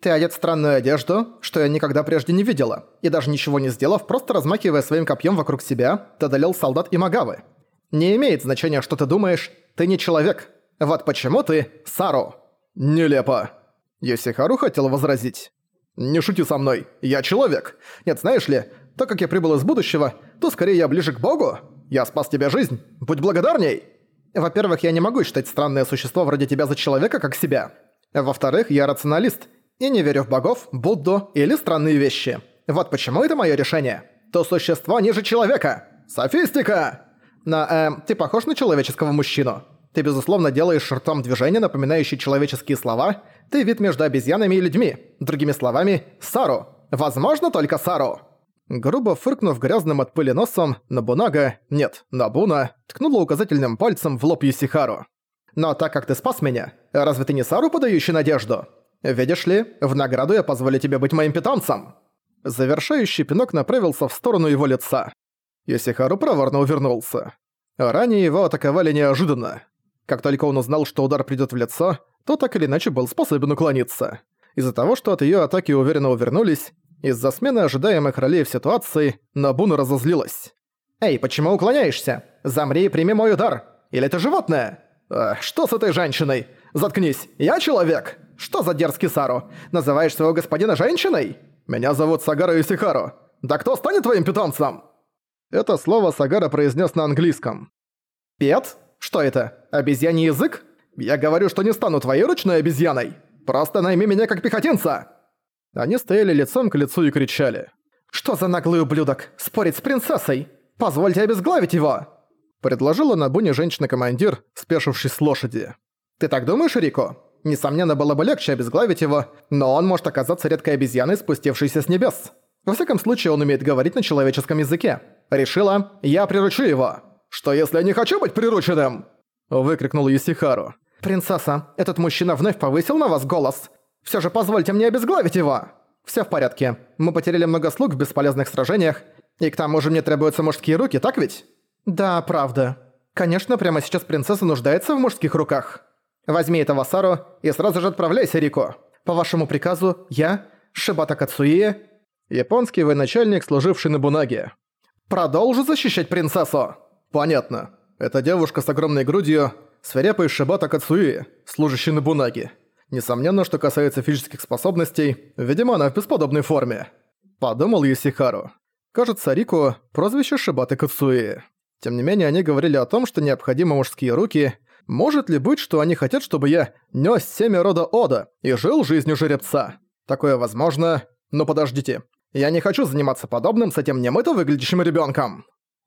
Ты одет странную одежду, что я никогда прежде не видела, и даже ничего не сделав, просто размахивая своим копьем вокруг себя, ты одолел солдат и магавы. Не имеет значения, что ты думаешь, ты не человек. Вот почему ты Сару. Нелепо. Йосихару хотел возразить. «Не шути со мной, я человек. Нет, знаешь ли, так как я прибыл из будущего, то скорее я ближе к Богу. Я спас тебе жизнь, будь благодарней!» Во-первых, я не могу считать странное существо вроде тебя за человека, как себя. Во-вторых, я рационалист и не верю в богов, Будду или странные вещи. Вот почему это мое решение. То существо ниже человека. Софистика! На, э, ты похож на человеческого мужчину. Ты, безусловно, делаешь ртом движения, напоминающие человеческие слова. Ты вид между обезьянами и людьми. Другими словами, Сару. Возможно, только Сару. Грубо фыркнув грязным от пыли носом, Набунага, нет, Набуна, ткнула указательным пальцем в лоб Юсихару. «Но так как ты спас меня, разве ты не Сару, подающий надежду? Видишь ли, в награду я позволю тебе быть моим питомцем!» Завершающий пинок направился в сторону его лица. Юсихару проворно увернулся. Ранее его атаковали неожиданно. Как только он узнал, что удар придёт в лицо, то так или иначе был способен уклониться. Из-за того, что от её атаки уверенно увернулись, из-за смены ожидаемых ролей в ситуации Набуна разозлилась. «Эй, почему уклоняешься? Замри и прими мой удар! Или ты животное?» Э, «Что с этой женщиной? Заткнись, я человек! Что за дерзкий Сару? Называешь своего господина женщиной? Меня зовут Сагара Исихару. Да кто станет твоим питомцем?» Это слово Сагара произнес на английском. «Пет? Что это? Обезьяний язык? Я говорю, что не стану твоей ручной обезьяной! Просто найми меня как пехотинца!» Они стояли лицом к лицу и кричали. «Что за наглый ублюдок? Спорить с принцессой? Позвольте обезглавить его!» Предложила на буне женщина-командир, спешившись с лошади. «Ты так думаешь, Рико? Несомненно, было бы легче обезглавить его, но он может оказаться редкой обезьяной, спустившейся с небес. Во всяком случае, он умеет говорить на человеческом языке. Решила, я приручу его. Что если я не хочу быть прирученным?» Выкрикнул Юсихару. «Принцесса, этот мужчина вновь повысил на вас голос. Все же позвольте мне обезглавить его!» «Всё в порядке. Мы потеряли много слуг в бесполезных сражениях, и к тому же мне требуются мужские руки, так ведь?» «Да, правда. Конечно, прямо сейчас принцесса нуждается в мужских руках. Возьми этого Сару и сразу же отправляйся, Рико. По вашему приказу, я, Шибата Кацуие, японский военачальник, служивший на Бунаге, продолжу защищать принцессу!» «Понятно. Это девушка с огромной грудью, свирепый Шибата Кацуи, служащий на Бунаге. Несомненно, что касается физических способностей, видимо, она в бесподобной форме. Подумал Юсихару. Кажется, Рику – прозвище Шибаты Кацуи. Тем не менее, они говорили о том, что необходимы мужские руки. Может ли быть, что они хотят, чтобы я нёс семя рода Ода и жил жизнью жеребца? Такое возможно, но подождите. Я не хочу заниматься подобным с этим немыто выглядящим ребёнком.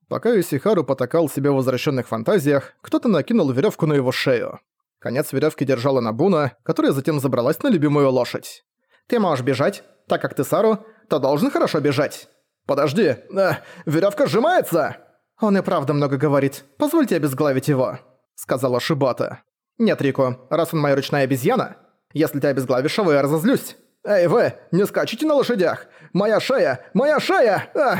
Пока Юсихару потакал себе в возвращенных фантазиях, кто-то накинул веревку на его шею. Конец веревки держала Набуна, которая затем забралась на любимую лошадь. «Ты можешь бежать, так как ты Сару, то должен хорошо бежать». «Подожди, э, веревка сжимается!» «Он и правда много говорит. Позвольте обезглавить его», — сказала Шибата. «Нет, Рико, раз он моя ручная обезьяна, если ты обезглавишь его, я разозлюсь. Эй, вы, не скачите на лошадях! Моя шея! Моя шея! Ах!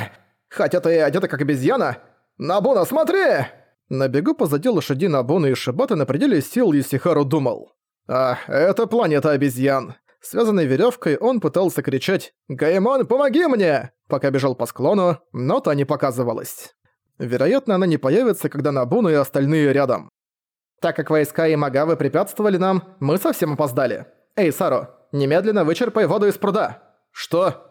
Хотя ты одета как обезьяна! Набуна, смотри!» На бегу позади лошади Набуны и Шибаты на пределе сил Юсихару думал. «А, это планета обезьян». Связанной веревкой он пытался кричать «Гаймон, помоги мне!» пока бежал по склону, но та не показывалась. Вероятно, она не появится, когда Набуну и остальные рядом. Так как войска и Магавы препятствовали нам, мы совсем опоздали. Эй, Саро, немедленно вычерпай воду из пруда. Что?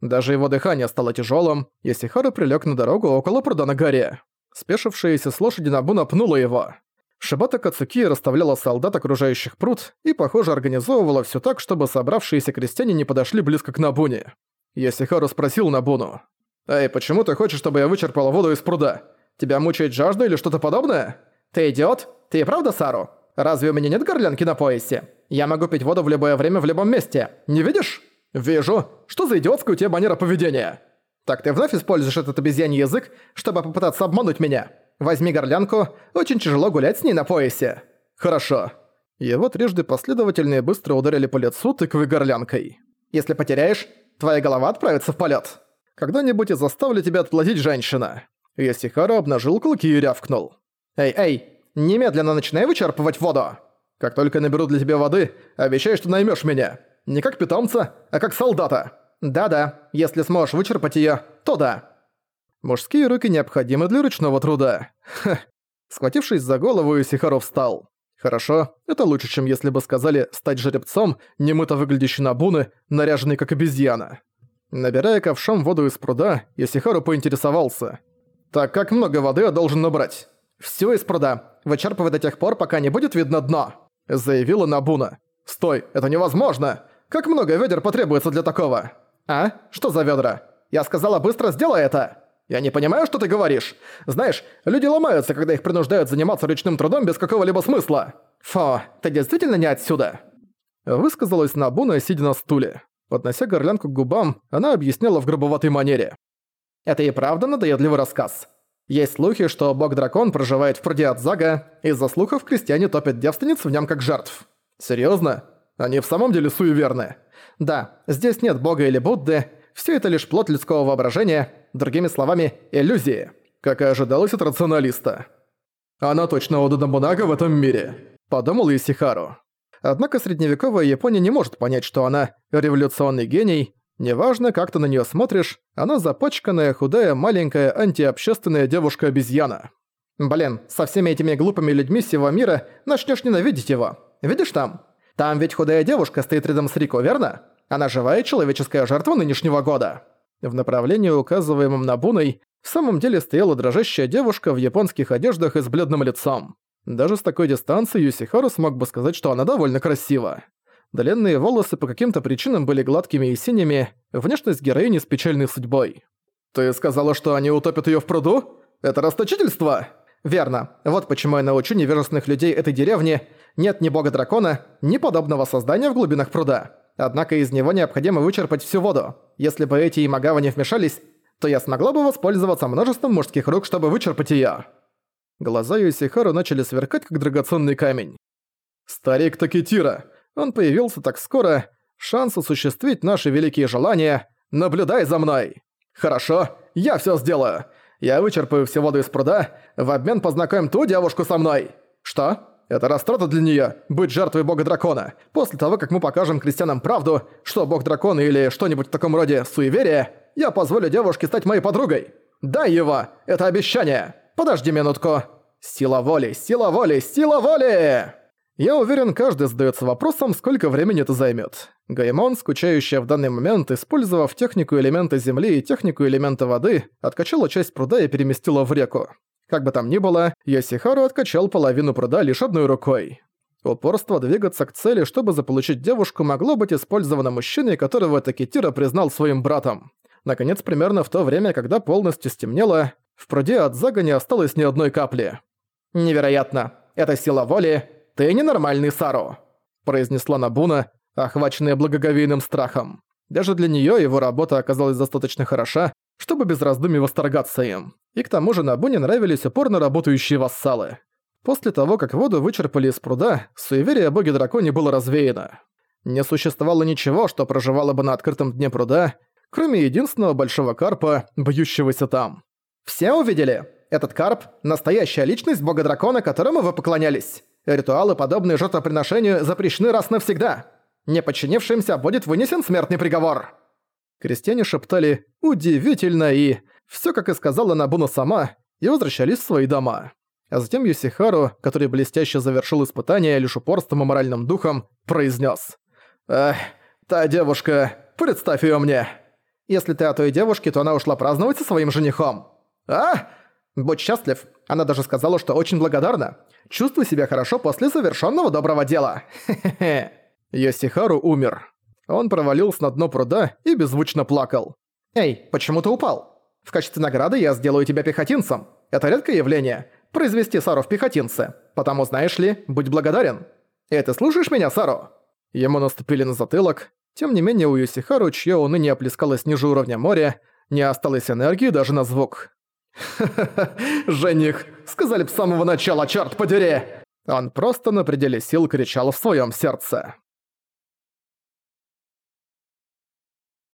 Даже его дыхание стало тяжелым, и Сихару прилег на дорогу около пруда на горе. Спешившаяся с лошади Набуна пнула его. Шибата Кацуки расставляла солдат, окружающих пруд, и, похоже, организовывала все так, чтобы собравшиеся крестьяне не подошли близко к Набуне. Ясихару спросил Набуну. «Эй, почему ты хочешь, чтобы я вычерпала воду из пруда? Тебя мучает жажда или что-то подобное? Ты идиот? Ты правда Сару? Разве у меня нет горлянки на поясе? Я могу пить воду в любое время в любом месте. Не видишь?» «Вижу. Что за идиотская у тебя манера поведения?» Так ты вновь используешь этот обезьяний язык, чтобы попытаться обмануть меня. Возьми горлянку, очень тяжело гулять с ней на поясе. Хорошо. Его трижды последовательно и быстро ударили по лицу тыквой горлянкой. Если потеряешь, твоя голова отправится в полет. Когда-нибудь я заставлю тебя отплатить, женщина. Ясихара обнажил клыки и рявкнул. Эй, эй, немедленно начинай вычерпывать воду. Как только наберу для тебя воды, обещай, что наймешь меня. Не как питомца, а как солдата. Да-да, если сможешь вычерпать её, то да. Мужские руки необходимы для ручного труда. Ха. Схватившись за голову, Исихару встал. Хорошо, это лучше, чем если бы сказали «стать жеребцом», немыто выглядящий на буны, наряженный как обезьяна. Набирая ковшом воду из пруда, Исихару поинтересовался. «Так как много воды я должен набрать?» «Всё из пруда. Вычерпывай до тех пор, пока не будет видно дно», — заявила Набуна. «Стой, это невозможно! Как много ведер потребуется для такого?» «А? Что за ведра? Я сказала, быстро сделай это!» «Я не понимаю, что ты говоришь. Знаешь, люди ломаются, когда их принуждают заниматься ручным трудом без какого-либо смысла. Фу, ты действительно не отсюда?» Высказалась Набуна, сидя на стуле. Поднося горлянку к губам, она объясняла в грубоватой манере. «Это и правда надоедливый рассказ. Есть слухи, что бог-дракон проживает в пруде Адзага, из-за слухов крестьяне топят девственниц в нем как жертв. Серьезно? Они в самом деле суеверны? Да, здесь нет бога или Будды, все это лишь плод людского воображения, другими словами, иллюзии, как и ожидалось от рационалиста. Она точно Ода Дамбунага в этом мире, подумал Исихару. Однако средневековая Япония не может понять, что она революционный гений, неважно, как ты на нее смотришь, она запачканная, худая, маленькая, антиобщественная девушка-обезьяна. Блин, со всеми этими глупыми людьми всего мира начнешь ненавидеть его. Видишь там? Там ведь худая девушка стоит рядом с Рико, верно? Она живая человеческая жертва нынешнего года. В направлении, указываемом Набуной, в самом деле стояла дрожащая девушка в японских одеждах и с бледным лицом. Даже с такой дистанции Юсихару смог бы сказать, что она довольно красива. Длинные волосы по каким-то причинам были гладкими и синими, внешность героини с печальной судьбой. «Ты сказала, что они утопят её в пруду? Это расточительство?» «Верно. Вот почему я научу невежественных людей этой деревни. Нет ни бога-дракона, ни подобного создания в глубинах пруда. Однако из него необходимо вычерпать всю воду. Если бы эти имагавы не вмешались, то я смогла бы воспользоваться множеством мужских рук, чтобы вычерпать её». Глаза Юсихару начали сверкать, как драгоценный камень. «Старик Такитира! Он появился так скоро. Шанс осуществить наши великие желания. Наблюдай за мной!» «Хорошо, я всё сделаю. Я вычерпаю всю воду из пруда, в обмен познакомим ту девушку со мной». «Что?» Это растрата для неё – быть жертвой бога-дракона. После того, как мы покажем крестьянам правду, что бог-дракон или что-нибудь в таком роде суеверие, я позволю девушке стать моей подругой. Дай его! Это обещание! Подожди минутку. Сила воли, сила воли, сила воли! Я уверен, каждый задается вопросом, сколько времени это займет. Гаймон, скучающая в данный момент, использовав технику элемента земли и технику элемента воды, откачала часть пруда и переместила в реку. Как бы там ни было, Йосихару откачал половину пруда лишь одной рукой. Упорство двигаться к цели, чтобы заполучить девушку, могло быть использовано мужчиной, которого Такитира признал своим братом. Наконец, примерно в то время, когда полностью стемнело, в пруде от Зага осталось ни одной капли. «Невероятно! Это сила воли! Ты ненормальный, Сару!» произнесла Набуна, охваченная благоговейным страхом. Даже для неё его работа оказалась достаточно хороша, чтобы без раздумий восторгаться им. И к тому же Набуне нравились упорно работающие вассалы. После того, как воду вычерпали из пруда, суеверие о боге-драконе было развеяно. Не существовало ничего, что проживало бы на открытом дне пруда, кроме единственного большого карпа, бьющегося там. «Все увидели? Этот карп – настоящая личность бога-дракона, которому вы поклонялись. Ритуалы, подобные жертвоприношению, запрещены раз навсегда. Неподчинившимся будет вынесен смертный приговор». Крестьяне шептали «удивительно» и все, как и сказала Набуна сама, и возвращались в свои дома. А затем Юсихару, который блестяще завершил испытание лишь упорством и моральным духом, произнес: «Эх, та девушка, представь ее мне. Если ты о той девушке, то она ушла праздновать со своим женихом. А? Будь счастлив. Она даже сказала, что очень благодарна. Чувствуй себя хорошо после завершенного доброго дела. Хе-хе-хе». Йосихару умер. Он провалился на дно пруда и беззвучно плакал. «Эй, почему ты упал?» В качестве награды я сделаю тебя пехотинцем. Это редкое явление – произвести Сару в пехотинце. Потому, знаешь ли, будь благодарен. И ты слушаешь меня, Сару?» Ему наступили на затылок. Тем не менее, у Юсихару, чье уныние оплескалось ниже уровня моря, не осталось энергии даже на звук. «Ха-ха-ха, жених! Сказали б с самого начала, черт подери!» Он просто на пределе сил кричал в своем сердце.